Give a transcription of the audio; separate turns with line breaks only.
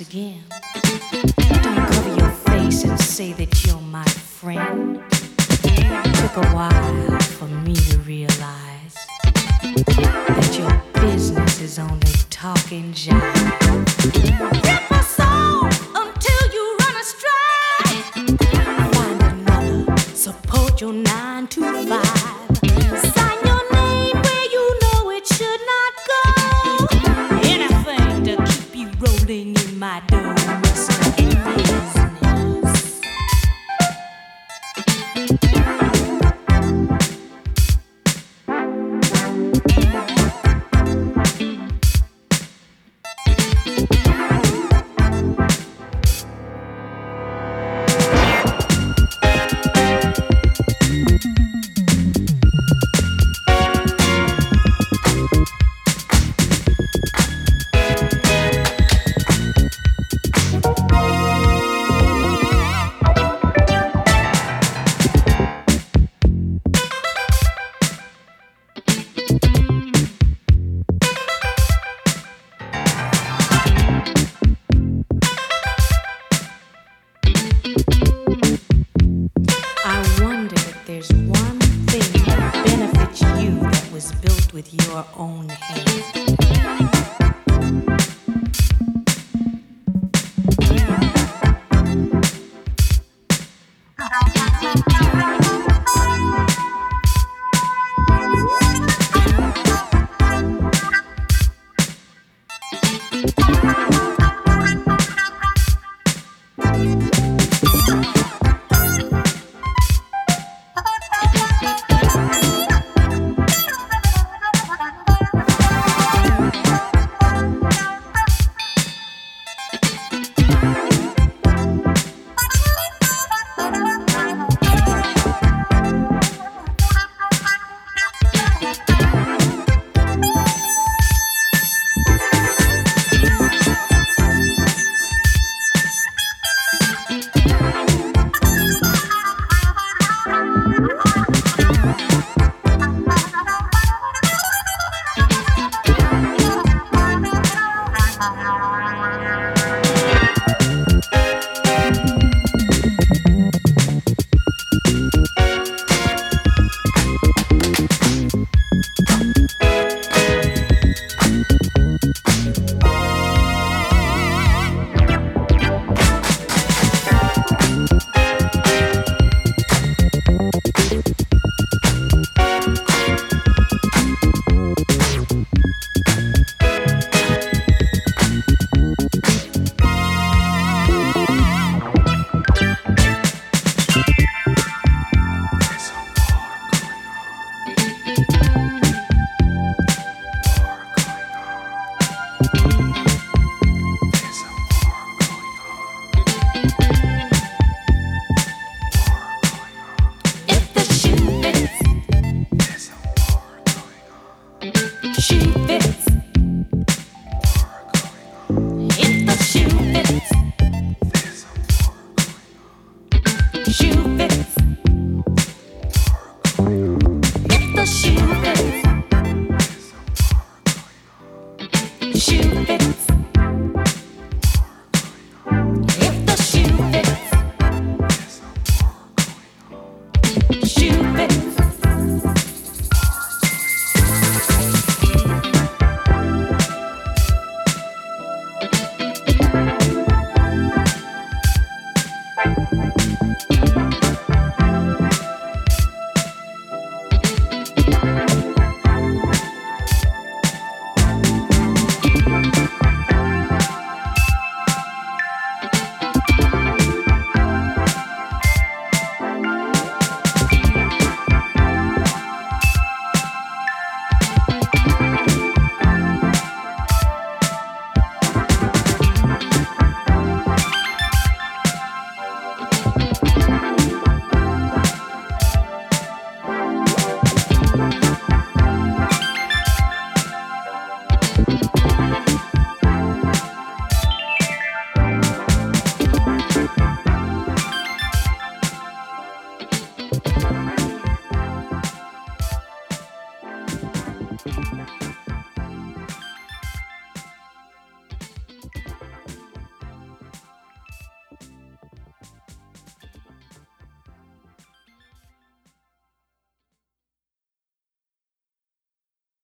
again. Don't cover your face and say that you're my friend. Took a while for me to realize that your business is only talking jive. Was built with your own hand.